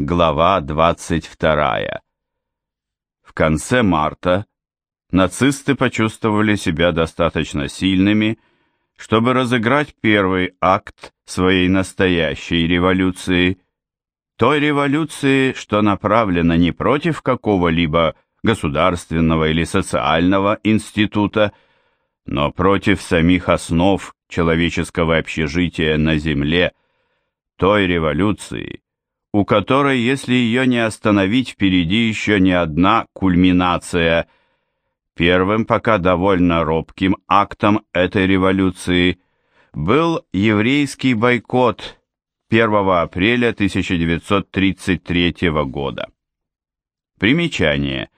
Глава 22. В конце марта нацисты почувствовали себя достаточно сильными, чтобы разыграть первый акт своей настоящей революции, той революции, что направлена не против какого-либо государственного или социального института, но против самих основ человеческого общежития на Земле, той революции, у которой, если ее не остановить, впереди еще не одна кульминация. Первым, пока довольно робким актом этой революции был еврейский бойкот 1 апреля 1933 года. Примечание.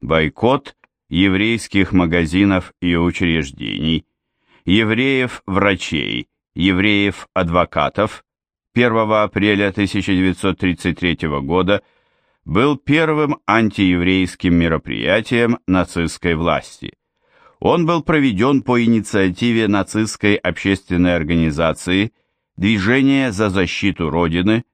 Бойкот еврейских магазинов и учреждений, евреев-врачей, евреев-адвокатов, 1 апреля 1933 года был первым антиеврейским мероприятием нацистской власти. Он был проведен по инициативе нацистской общественной организации «Движение за защиту Родины»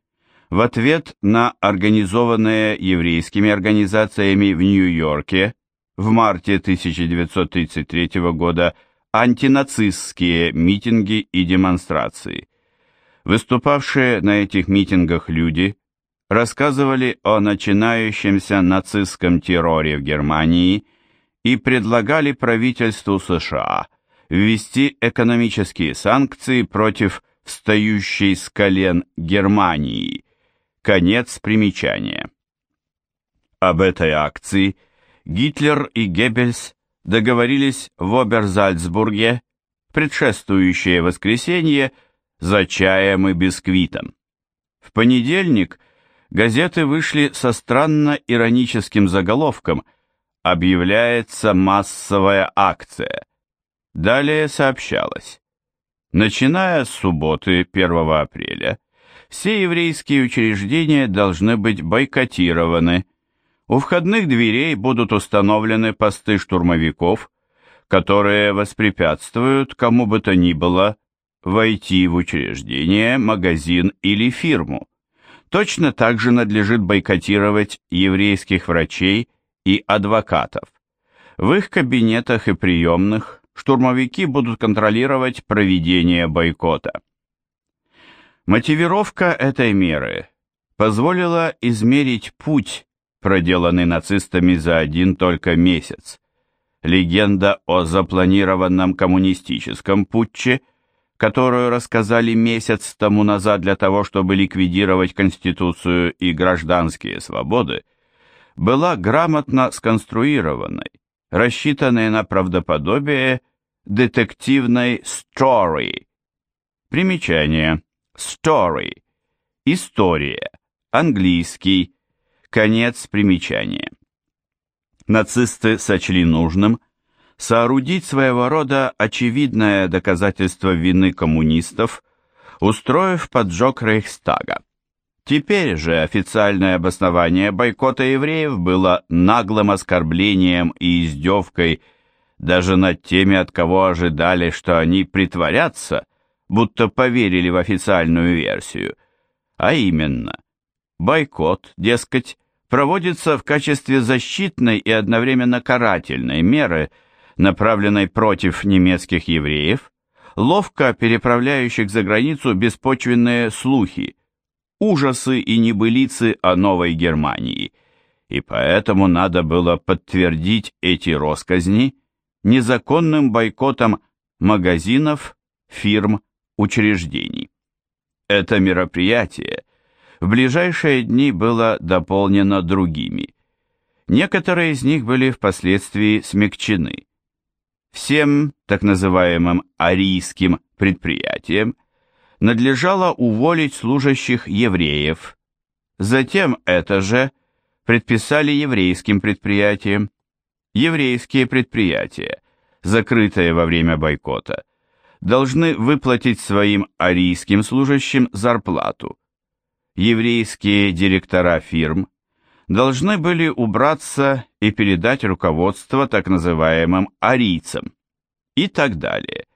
в ответ на организованные еврейскими организациями в Нью-Йорке в марте 1933 года антинацистские митинги и демонстрации – Выступавшие на этих митингах люди рассказывали о начинающемся нацистском терроре в Германии и предлагали правительству США ввести экономические санкции против встающей с колен Германии. Конец примечания. Об этой акции Гитлер и Геббельс договорились в Оберзальцбурге, предшествующее воскресенье – за чаем и бисквитом. В понедельник газеты вышли со странно ироническим заголовком «Объявляется массовая акция». Далее сообщалось. Начиная с субботы 1 апреля, все еврейские учреждения должны быть бойкотированы. У входных дверей будут установлены посты штурмовиков, которые воспрепятствуют кому бы то ни было войти в учреждение, магазин или фирму. Точно так же надлежит бойкотировать еврейских врачей и адвокатов. В их кабинетах и приемных штурмовики будут контролировать проведение бойкота. Мотивировка этой меры позволила измерить путь, проделанный нацистами за один только месяц. Легенда о запланированном коммунистическом путче – которую рассказали месяц тому назад для того, чтобы ликвидировать Конституцию и гражданские свободы, была грамотно сконструированной, рассчитанной на правдоподобие детективной story. Примечание. Story. История. Английский. Конец примечания. Нацисты сочли нужным – соорудить своего рода очевидное доказательство вины коммунистов, устроив поджог Рейхстага. Теперь же официальное обоснование бойкота евреев было наглым оскорблением и издевкой даже над теми, от кого ожидали, что они притворятся, будто поверили в официальную версию. А именно, бойкот, дескать, проводится в качестве защитной и одновременно карательной меры – направленной против немецких евреев, ловко переправляющих за границу беспочвенные слухи, ужасы и небылицы о Новой Германии, и поэтому надо было подтвердить эти росказни незаконным бойкотом магазинов, фирм, учреждений. Это мероприятие в ближайшие дни было дополнено другими. Некоторые из них были впоследствии смягчены. Всем так называемым арийским предприятиям надлежало уволить служащих евреев. Затем это же предписали еврейским предприятиям. Еврейские предприятия, закрытые во время бойкота, должны выплатить своим арийским служащим зарплату. Еврейские директора фирм должны были убраться и передать руководство так называемым арийцам и так далее.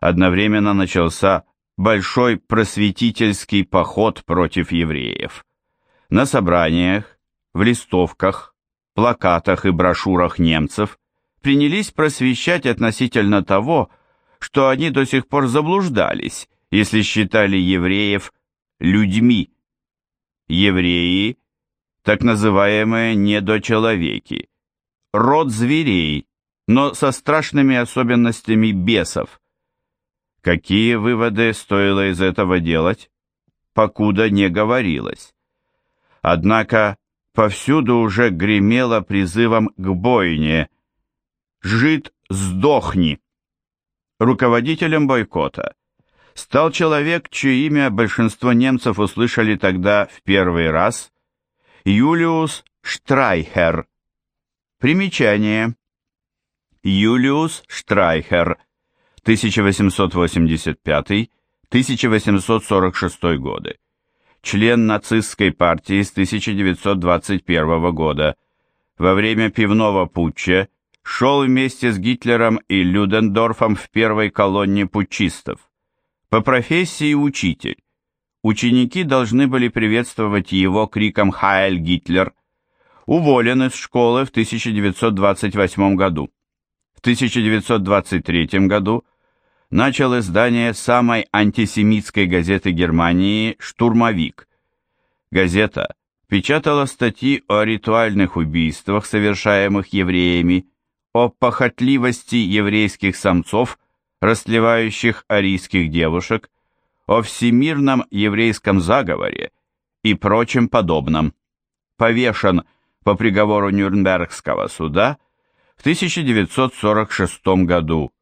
Одновременно начался большой просветительский поход против евреев. На собраниях, в листовках, плакатах и брошюрах немцев принялись просвещать относительно того, что они до сих пор заблуждались, если считали евреев людьми. Евреи – так называемые недочеловеки, род зверей, но со страшными особенностями бесов. Какие выводы стоило из этого делать, покуда не говорилось. Однако повсюду уже гремело призывом к бойне «Жид, сдохни!». Руководителем бойкота стал человек, чье имя большинство немцев услышали тогда в первый раз, Юлиус Штрайхер. Примечание. Юлиус Штрайхер, 1885-1846 годы. Член нацистской партии с 1921 года. Во время пивного путча шел вместе с Гитлером и Людендорфом в первой колонне путчистов. По профессии учитель. Ученики должны были приветствовать его криком «Хайль Гитлер!». Уволен из школы в 1928 году. В 1923 году начал издание самой антисемитской газеты Германии «Штурмовик». Газета печатала статьи о ритуальных убийствах, совершаемых евреями, о похотливости еврейских самцов – растлевающих арийских девушек, о всемирном еврейском заговоре и прочем подобном, повешен по приговору Нюрнбергского суда в 1946 году.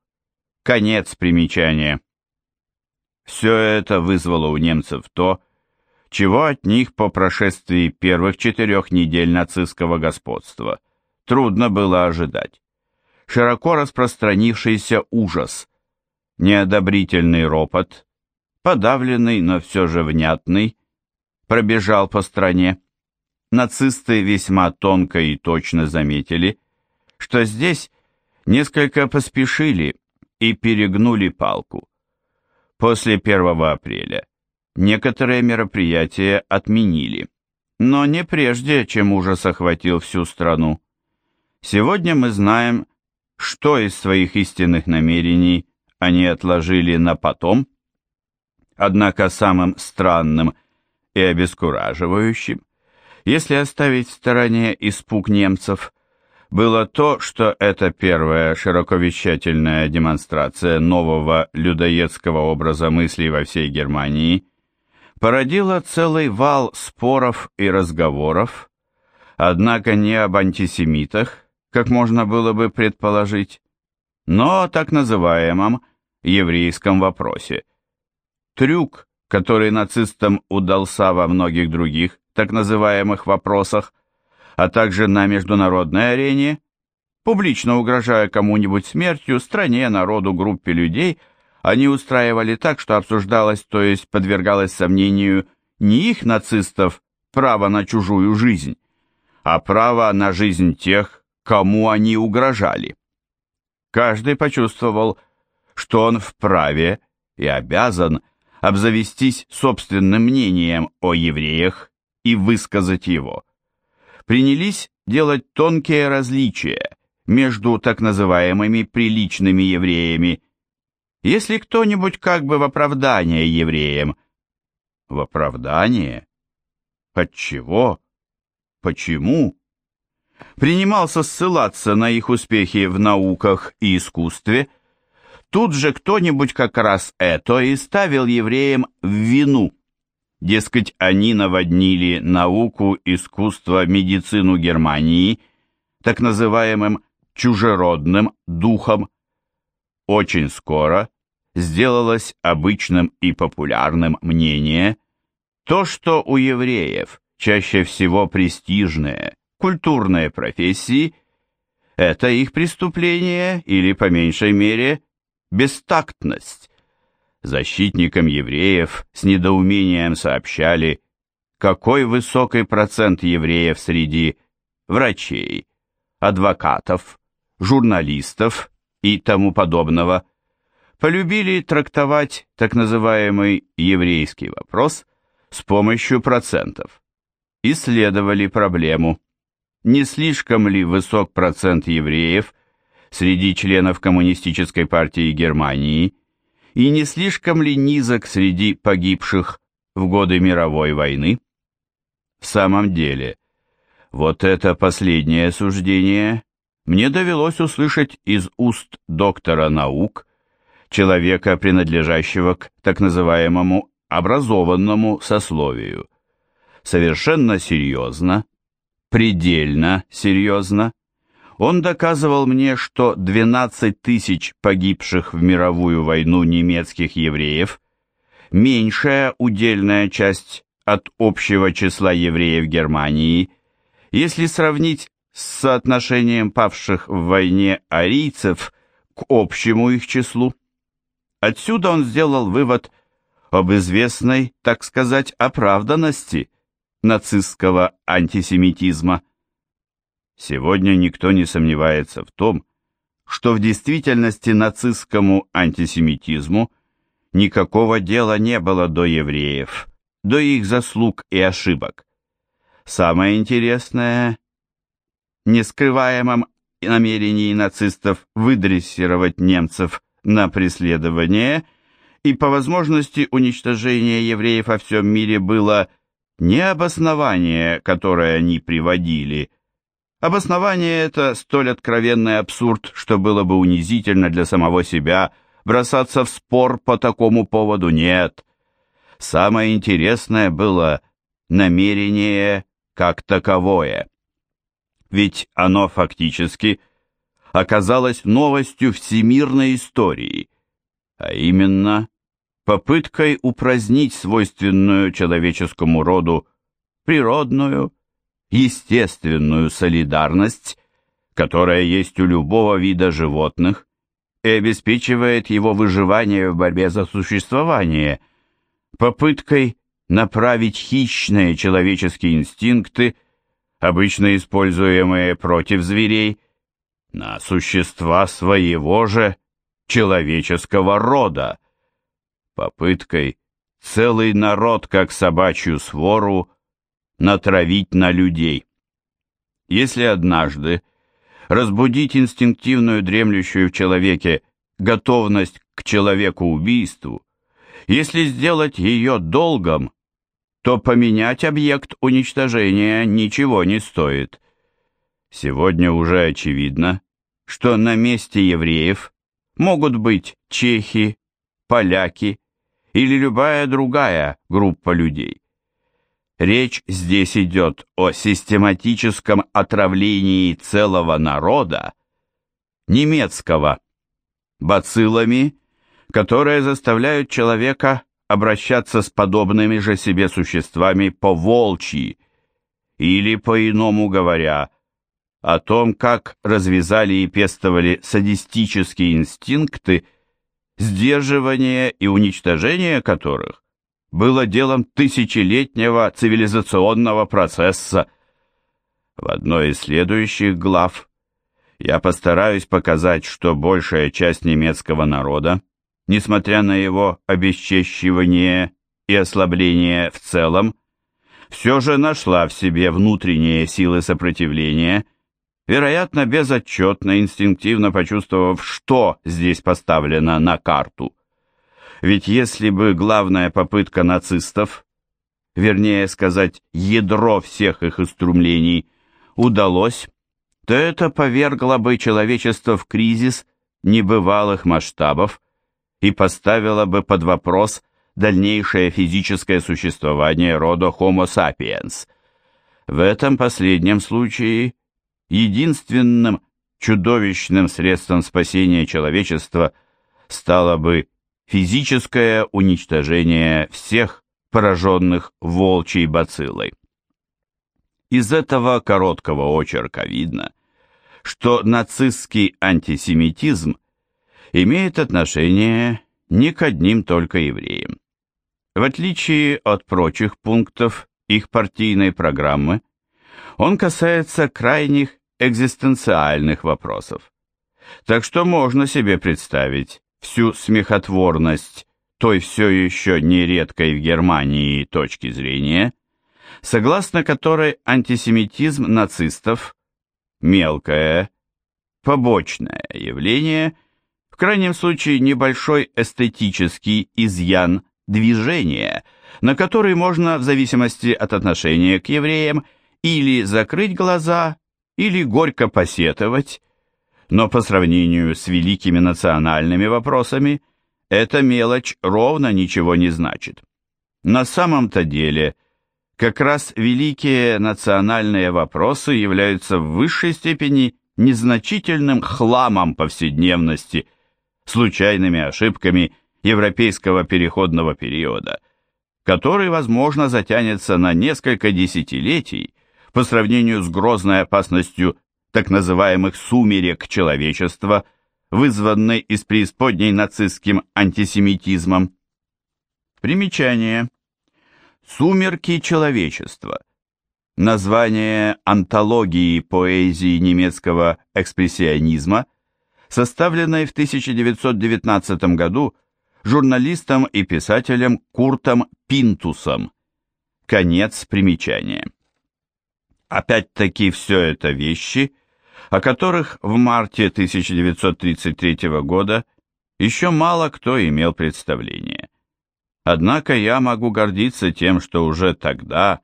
Конец примечания. Все это вызвало у немцев то, чего от них по прошествии первых четырех недель нацистского господства трудно было ожидать. Широко распространившийся ужас, Неодобрительный ропот, подавленный, но все же внятный, пробежал по стране. Нацисты весьма тонко и точно заметили, что здесь несколько поспешили и перегнули палку. После 1 апреля некоторые мероприятия отменили, но не прежде, чем ужас охватил всю страну. Сегодня мы знаем, что из своих истинных намерений они отложили на потом. Однако самым странным и обескураживающим, если оставить в стороне испуг немцев, было то, что эта первая широковещательная демонстрация нового людоедского образа мыслей во всей Германии породила целый вал споров и разговоров, однако не об антисемитах, как можно было бы предположить, но о так называемом еврейском вопросе. Трюк, который нацистам удался во многих других так называемых вопросах, а также на международной арене, публично угрожая кому-нибудь смертью, стране, народу, группе людей, они устраивали так, что обсуждалось, то есть подвергалось сомнению не их нацистов право на чужую жизнь, а право на жизнь тех, кому они угрожали. Каждый почувствовал, что он вправе и обязан обзавестись собственным мнением о евреях и высказать его. Принялись делать тонкие различия между так называемыми приличными евреями. Если кто-нибудь как бы в оправдание евреям. В оправдание? От чего? Почему? Принимался ссылаться на их успехи в науках и искусстве – Тут же кто-нибудь как раз это и ставил евреям в вину. Дескать, они наводнили науку, искусство, медицину Германии так называемым чужеродным духом. Очень скоро сделалось обычным и популярным мнение, то, что у евреев чаще всего престижные, культурные профессии, это их преступление или, по меньшей мере, бестактность. Защитникам евреев с недоумением сообщали, какой высокий процент евреев среди врачей, адвокатов, журналистов и тому подобного полюбили трактовать так называемый еврейский вопрос с помощью процентов. исследовали проблему, не слишком ли высок процент евреев среди членов Коммунистической партии Германии и не слишком ли низок среди погибших в годы мировой войны? В самом деле, вот это последнее суждение мне довелось услышать из уст доктора наук, человека, принадлежащего к так называемому образованному сословию. Совершенно серьезно, предельно серьезно, он доказывал мне, что 12 тысяч погибших в мировую войну немецких евреев – меньшая удельная часть от общего числа евреев Германии, если сравнить с соотношением павших в войне арийцев к общему их числу. Отсюда он сделал вывод об известной, так сказать, оправданности нацистского антисемитизма. Сегодня никто не сомневается в том, что в действительности нацистскому антисемитизму никакого дела не было до евреев, до их заслуг и ошибок. Самое интересное, нескрываемом намерении нацистов выдрессировать немцев на преследование и по возможности уничтожения евреев во всем мире было не обоснование, которое они приводили. Обоснование это столь откровенный абсурд, что было бы унизительно для самого себя бросаться в спор по такому поводу нет. Самое интересное было намерение как таковое. Ведь оно фактически оказалось новостью всемирной истории, а именно попыткой упразднить свойственную человеческому роду природную, естественную солидарность, которая есть у любого вида животных и обеспечивает его выживание в борьбе за существование, попыткой направить хищные человеческие инстинкты, обычно используемые против зверей, на существа своего же человеческого рода, попыткой целый народ, как собачью свору, натравить на людей. Если однажды разбудить инстинктивную дремлющую в человеке готовность к человеку-убийству, если сделать ее долгом, то поменять объект уничтожения ничего не стоит. Сегодня уже очевидно, что на месте евреев могут быть чехи, поляки или любая другая группа людей. Речь здесь идет о систематическом отравлении целого народа, немецкого, бациллами, которые заставляют человека обращаться с подобными же себе существами по волчьи, или, по-иному говоря, о том, как развязали и пестовали садистические инстинкты, сдерживание и уничтожение которых было делом тысячелетнего цивилизационного процесса. В одной из следующих глав я постараюсь показать, что большая часть немецкого народа несмотря на его обесчещивание и ослабление в целом, все же нашла в себе внутренние силы сопротивления, вероятно, безотчетно, инстинктивно почувствовав, что здесь поставлено на карту. Ведь если бы главная попытка нацистов, вернее сказать, ядро всех их иструмлений, удалось, то это повергло бы человечество в кризис небывалых масштабов, и поставила бы под вопрос дальнейшее физическое существование рода Homo sapiens. В этом последнем случае единственным чудовищным средством спасения человечества стало бы физическое уничтожение всех пораженных волчьей бациллой. Из этого короткого очерка видно, что нацистский антисемитизм – имеет отношение не к одним только евреям. В отличие от прочих пунктов их партийной программы, он касается крайних экзистенциальных вопросов. Так что можно себе представить всю смехотворность той все еще нередкой в Германии точки зрения, согласно которой антисемитизм нацистов – мелкое, побочное явление, в крайнем случае небольшой эстетический изъян движения, на который можно в зависимости от отношения к евреям или закрыть глаза, или горько посетовать, но по сравнению с великими национальными вопросами эта мелочь ровно ничего не значит. На самом-то деле, как раз великие национальные вопросы являются в высшей степени незначительным хламом повседневности, случайными ошибками европейского переходного периода, который, возможно, затянется на несколько десятилетий по сравнению с грозной опасностью так называемых «сумерек человечества», вызванной из преисподней нацистским антисемитизмом. Примечание. «Сумерки человечества» название антологии поэзии немецкого экспрессионизма, составленной в 1919 году журналистом и писателем Куртом Пинтусом. Конец примечания. Опять-таки все это вещи, о которых в марте 1933 года еще мало кто имел представление. Однако я могу гордиться тем, что уже тогда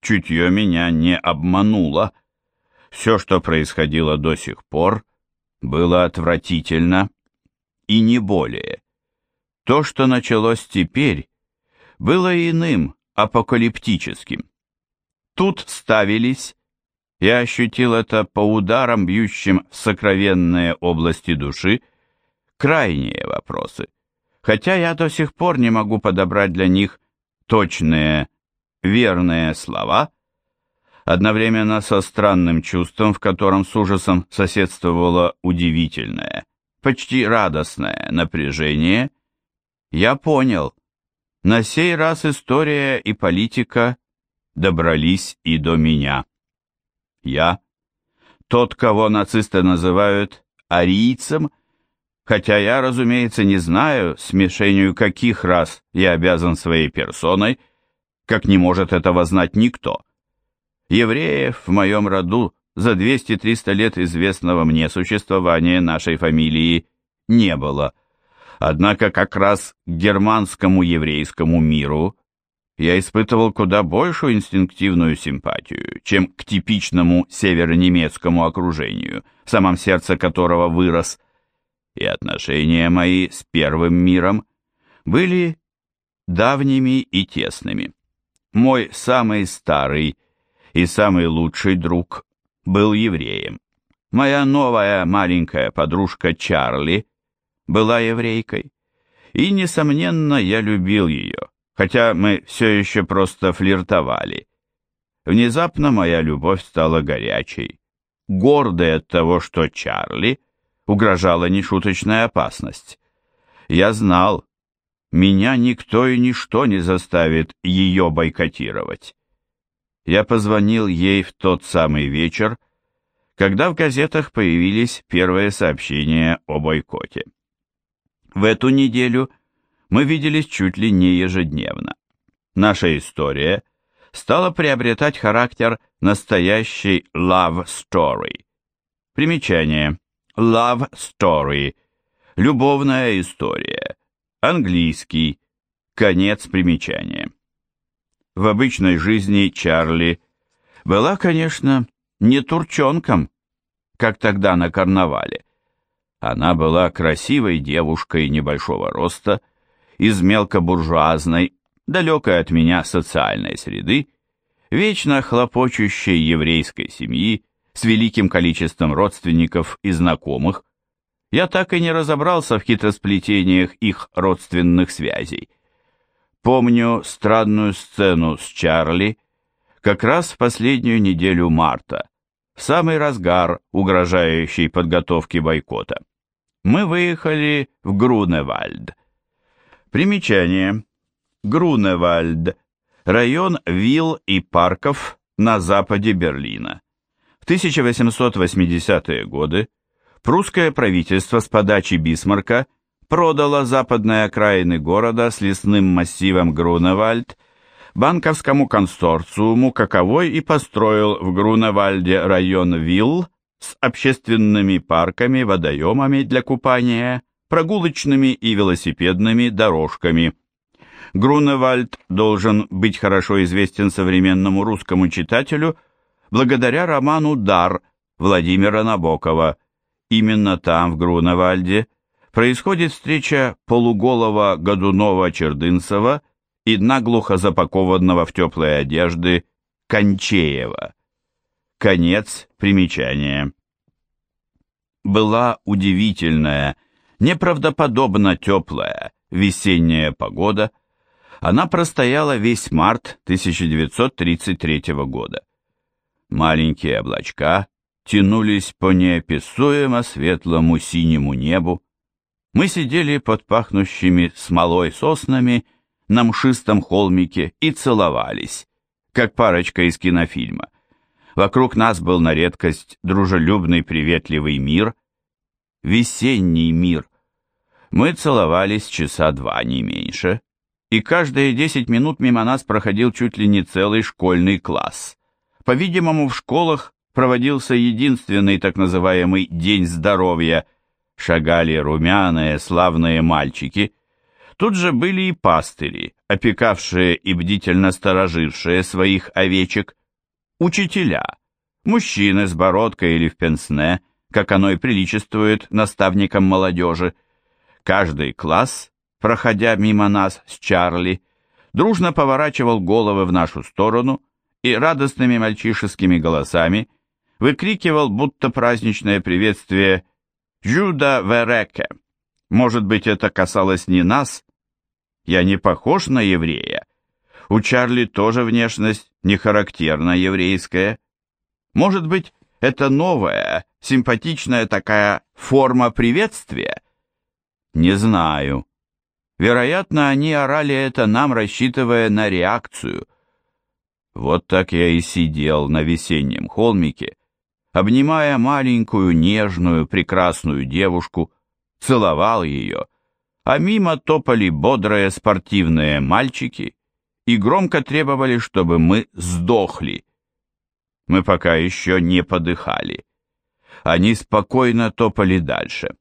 чутье меня не обмануло. Все, что происходило до сих пор, было отвратительно и не более. То, что началось теперь, было иным, апокалиптическим. Тут ставились, я ощутил это по ударам, бьющим в сокровенные области души, крайние вопросы, хотя я до сих пор не могу подобрать для них точные, верные слова, одновременно со странным чувством, в котором с ужасом соседствовало удивительное, почти радостное напряжение, я понял, на сей раз история и политика добрались и до меня. Я, тот, кого нацисты называют арийцем, хотя я, разумеется, не знаю, смешению каких раз я обязан своей персоной, как не может этого знать никто. Евреев в моем роду за 200-300 лет известного мне существования нашей фамилии не было. Однако как раз германскому еврейскому миру я испытывал куда большую инстинктивную симпатию, чем к типичному северонемецкому окружению, в самом сердце которого вырос, и отношения мои с первым миром были давними и тесными. Мой самый старый и самый лучший друг был евреем. Моя новая маленькая подружка Чарли была еврейкой, и, несомненно, я любил ее хотя мы все еще просто флиртовали. Внезапно моя любовь стала горячей, гордой от того, что Чарли угрожала нешуточная опасность. Я знал, меня никто и ничто не заставит ее бойкотировать. Я позвонил ей в тот самый вечер, когда в газетах появились первые сообщения о бойкоте. В эту неделю мы виделись чуть ли не ежедневно. Наша история стала приобретать характер настоящей love story. Примечание. Love story. Любовная история. Английский. Конец примечания. В обычной жизни Чарли была, конечно, не турчонком, как тогда на карнавале. Она была красивой девушкой небольшого роста, из мелкобуржуазной, далекой от меня социальной среды, вечно хлопочущей еврейской семьи с великим количеством родственников и знакомых, я так и не разобрался в хитросплетениях их родственных связей. Помню странную сцену с Чарли как раз в последнюю неделю марта, в самый разгар угрожающей подготовки бойкота. Мы выехали в Груневальд, Примечание. Груневальд. Район вилл и парков на западе Берлина. В 1880-е годы прусское правительство с подачи Бисмарка продало западные окраины города с лесным массивом Груневальд банковскому консорциуму, каковой и построил в Груневальде район вилл с общественными парками, водоемами для купания, прогулочными и велосипедными дорожками. Груневальд должен быть хорошо известен современному русскому читателю благодаря роману «Дар» Владимира Набокова. Именно там, в Груневальде, происходит встреча полуголого Годунова-Чердынцева и наглухо запакованного в теплые одежды Кончеева. Конец примечания. Была удивительная, неправдоподобно теплая весенняя погода. Она простояла весь март 1933 года. Маленькие облачка тянулись по неописуемо светлому синему небу. Мы сидели под пахнущими смолой соснами на мшистом холмике и целовались, как парочка из кинофильма. Вокруг нас был на редкость дружелюбный приветливый мир, весенний мир. Мы целовались часа два, не меньше, и каждые десять минут мимо нас проходил чуть ли не целый школьный класс. По-видимому, в школах проводился единственный так называемый «день здоровья», шагали румяные славные мальчики. Тут же были и пастыри, опекавшие и бдительно сторожившие своих овечек, учителя, мужчины с бородкой или в пенсне, как оно и приличествует наставникам молодежи. Каждый класс, проходя мимо нас с Чарли, дружно поворачивал головы в нашу сторону и радостными мальчишескими голосами выкрикивал, будто праздничное приветствие «Жюда Вереке». Может быть, это касалось не нас? Я не похож на еврея. У Чарли тоже внешность не характерно еврейская. Может быть, это новая, симпатичная такая форма приветствия? Не знаю. Вероятно, они орали это нам, рассчитывая на реакцию. Вот так я и сидел на весеннем холмике, обнимая маленькую, нежную, прекрасную девушку, целовал ее, а мимо топали бодрые спортивные мальчики и громко требовали, чтобы мы сдохли. Мы пока еще не подыхали. Они спокойно топали дальше.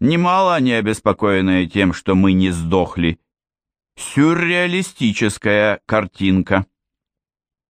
Немало они обеспокоенные тем, что мы не сдохли. Сюрреалистическая картинка.